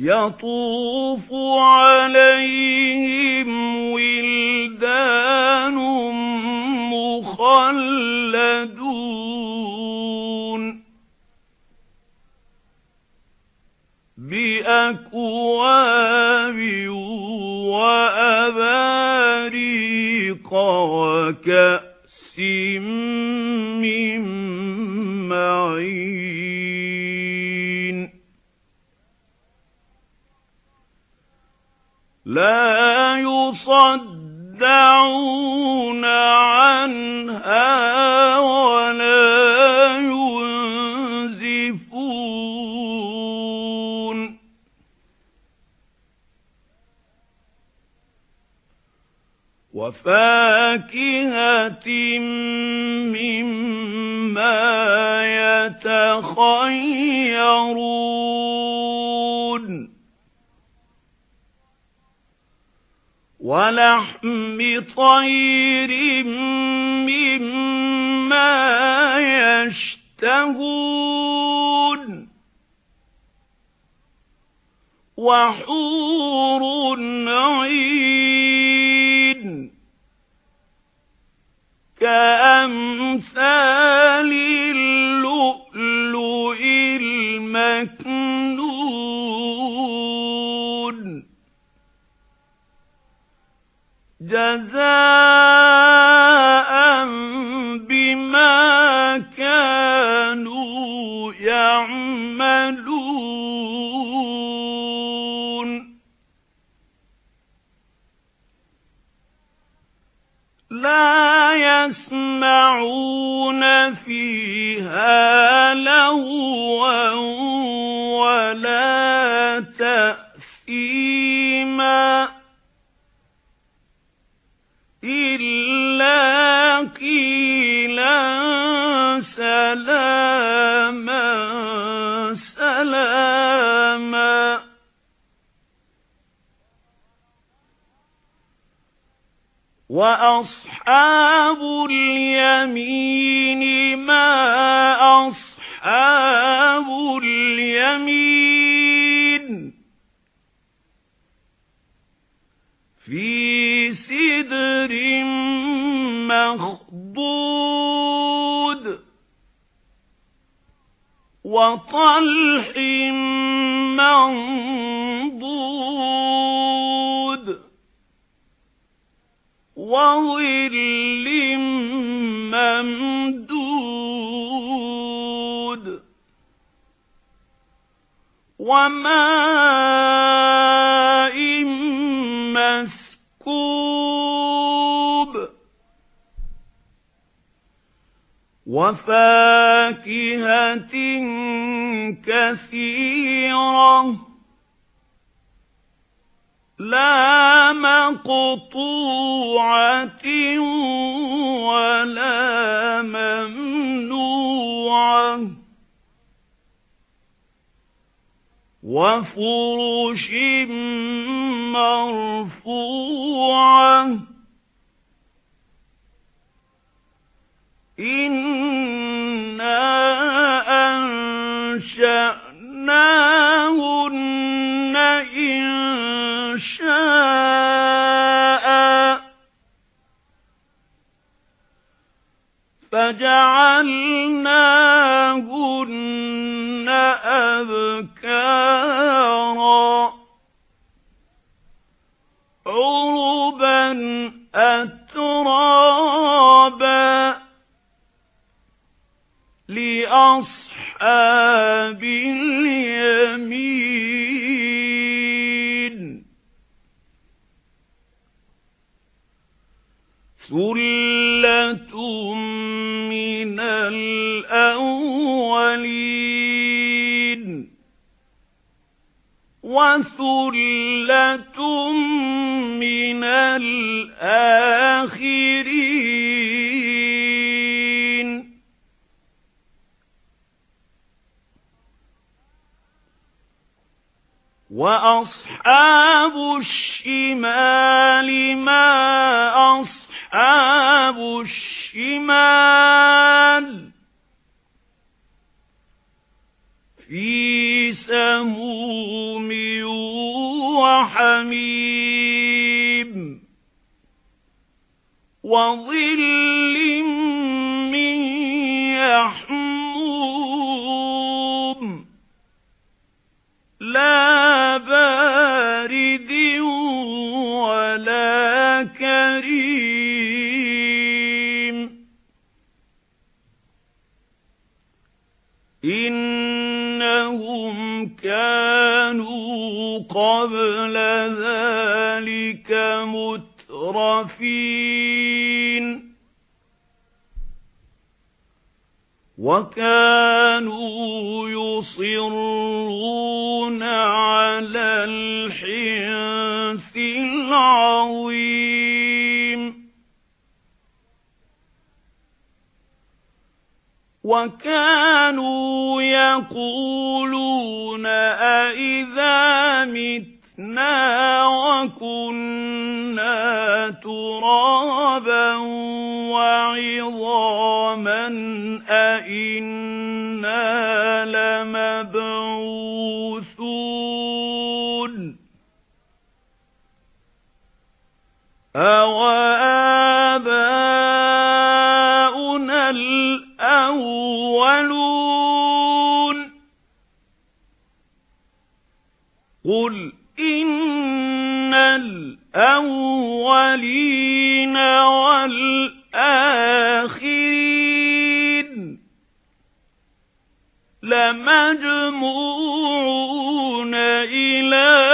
يَطُوفُ عَلَيْهِمْ وِلْدَانٌ مُخَلَّدُونَ بِأَكْوَابٍ وَأَبَارِيقَ وَكَأْسٍ لَا يُصَدَّعُونَ عَنْهَا وَلَا يُنزِفُونَ. وَفَاكِهَةٍ مِّمَّا يَتَخَيَّرُونَ. وَلَحْمِ طَيْرٍ مِّمَّا يَشْتَهُونَ وَحُورٌ عِينٌ كَأَمْثَالِ اللُّؤْلُؤِ الْمَكْنُونِ جَزَاءً بِمَا كَانُوا يَعْمَلُونَ. لَا يَسْمَعُونَ فِيهَا لَغْوًا وَأَصْحَابُ الْيَمِينِ مَا أَصْحَابُ الْيَمِينِ فِي سِدْرٍ مَّخْضُودٍ وَطَلْحٍ مَّنضُودٍ وَظِلٍّ مَّمْدُودٍ. وَمَاءٍ مَّسْكُوبٍ. وَفَاكِهَةٍ كَثِيرَةٍ. لَا مَقْطُوعَةٍ وَلَا مَمْنُوعَةٍ. وَفُرُشٍ مَّرْفُوعَةٍ. إِنَّا أَنشَأْنَاهُنَّ فَجَعَلْنَاهُنَّ أَبْكَارًا. عُرُبًا أَتْرَابًا. لِأَصْحَابِ الْيَمِينِ. ثُلَّةٌ مِنَ الْأَوَّلِينَ وَثُلَّةٌ مِنَ الْآخِرِينَ وَأَصْحَابُ الشِّمَالِ مَا أَصْحَابُ الشِّمَالِ فِي سَمُومٍ وحميم وظل من يحموم لا بارد ولا كريم إنهم كانوا قبل ذلك مترفين. وكانوا يصرون على الحنث العظيم. وكانوا يقولون أئذا متنا وكنا ترابا وعظاما أئنا لمبعوثون أو قل إن الأولين والآخرين لمجموعون إلى